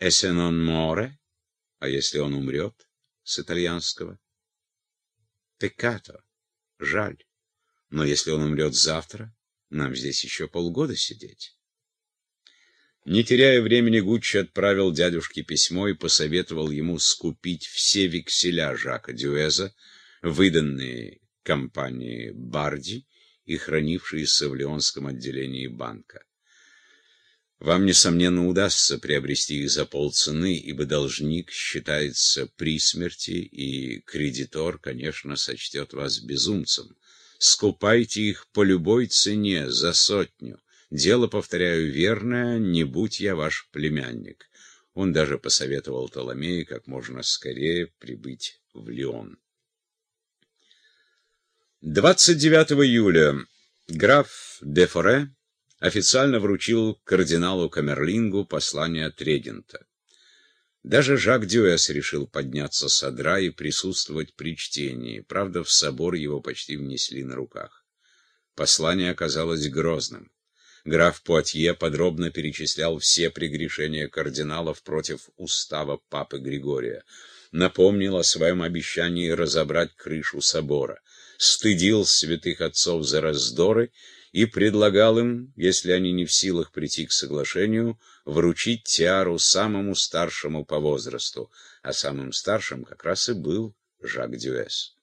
Эсенон море, а если он умрет, с итальянского? Пеккато, жаль. Но если он умрет завтра, нам здесь еще полгода сидеть. Не теряя времени, Гуччи отправил дядюшке письмо и посоветовал ему скупить все векселя Жака Дюэза, выданные компании Барди и хранившиеся в Леонском отделении банка. Вам, несомненно, удастся приобрести их за полцены, ибо должник считается при смерти, и кредитор, конечно, сочтет вас безумцем. Скупайте их по любой цене, за сотню. Дело, повторяю, верное, не будь я ваш племянник. Он даже посоветовал Толомею как можно скорее прибыть в Лион. 29 июля граф де Форе официально вручил кардиналу Камерлингу послание от. Даже Жак Дюэс решил подняться с одра и присутствовать при чтении, правда, в собор его почти внесли на руках. Послание оказалось грозным. Граф Пуатье подробно перечислял все прегрешения кардиналов против устава папы Григория, напомнил о своем обещании разобрать крышу собора, стыдил святых отцов за раздоры и предлагал им, если они не в силах прийти к соглашению, вручить тиару самому старшему по возрасту, а самым старшим как раз и был Жак Дюэс.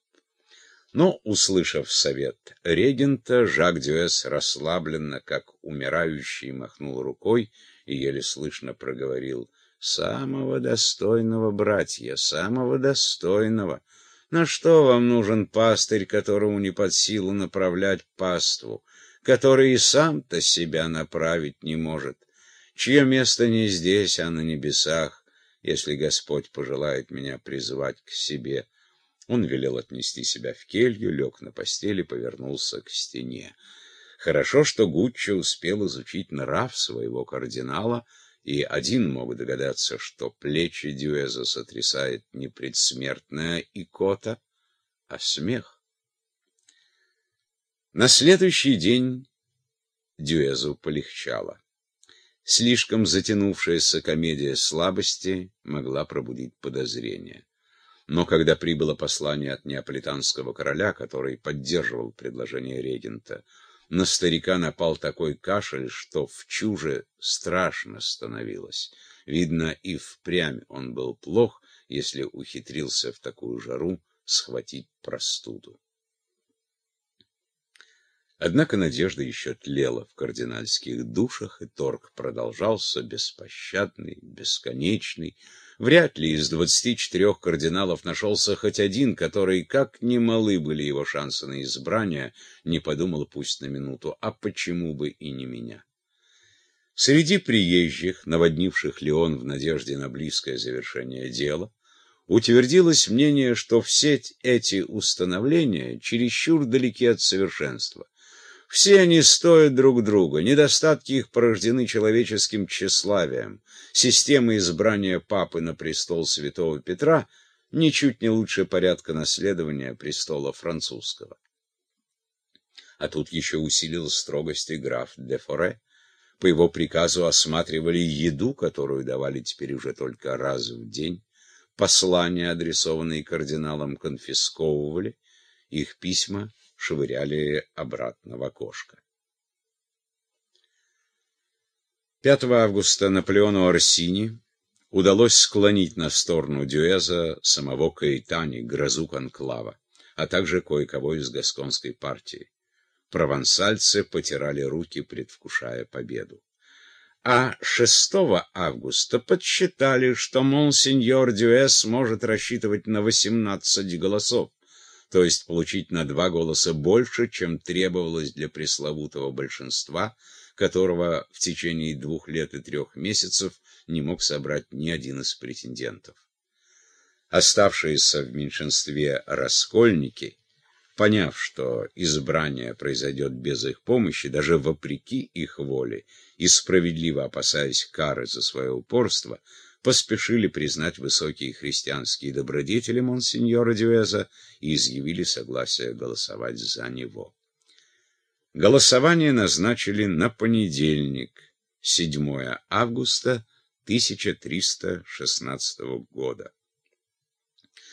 Но, услышав совет регента, Жак Дюэс расслабленно, как умирающий, махнул рукой и еле слышно проговорил «Самого достойного, братья, самого достойного! На что вам нужен пастырь, которому не под силу направлять паству, который и сам-то себя направить не может, чье место не здесь, а на небесах, если Господь пожелает меня призвать к себе?» Он велел отнести себя в келью, лег на постели, повернулся к стене. Хорошо, что Гуччо успел изучить нрав своего кардинала, и один мог догадаться, что плечи Дюэза сотрясает не предсмертная икота, а смех. На следующий день Дюэзу полегчало. Слишком затянувшаяся комедия слабости могла пробудить подозрения. Но когда прибыло послание от неаполитанского короля, который поддерживал предложение регента, на старика напал такой кашель, что в чуже страшно становилось. Видно, и впрямь он был плох, если ухитрился в такую жару схватить простуду. Однако надежда еще тлела в кардинальских душах, и торг продолжался беспощадный, бесконечный, Вряд ли из двадцати четырех кардиналов нашелся хоть один, который, как немалы были его шансы на избрание, не подумал пусть на минуту, а почему бы и не меня. Среди приезжих, наводнивших Леон в надежде на близкое завершение дела, утвердилось мнение, что все эти установления чересчур далеки от совершенства, все они стоят друг друга, недостатки их порождены человеческим тщеславием. Система избрания папы на престол святого Петра ничуть не лучше порядка наследования престола французского. А тут еще усилил строгости граф де Форе. По его приказу осматривали еду, которую давали теперь уже только раз в день. Послания, адресованные кардиналам, конфисковывали. Их письма швыряли обратно в окошко. 5 августа Наполеону Орсини удалось склонить на сторону Дюэза самого Каэтани, грозу конклава, а также кое-кого из гасконской партии. Провансальцы потирали руки, предвкушая победу. А 6 августа подсчитали, что монсеньор Дюэс может рассчитывать на 18 голосов то есть получить на два голоса больше, чем требовалось для пресловутого большинства, которого в течение двух лет и трех месяцев не мог собрать ни один из претендентов. Оставшиеся в меньшинстве раскольники, поняв, что избрание произойдет без их помощи, даже вопреки их воле, и справедливо опасаясь кары за свое упорство, поспешили признать высокие христианские добродетели монсеньора Дюэза и изъявили согласие голосовать за него. Голосование назначили на понедельник, 7 августа 1316 года.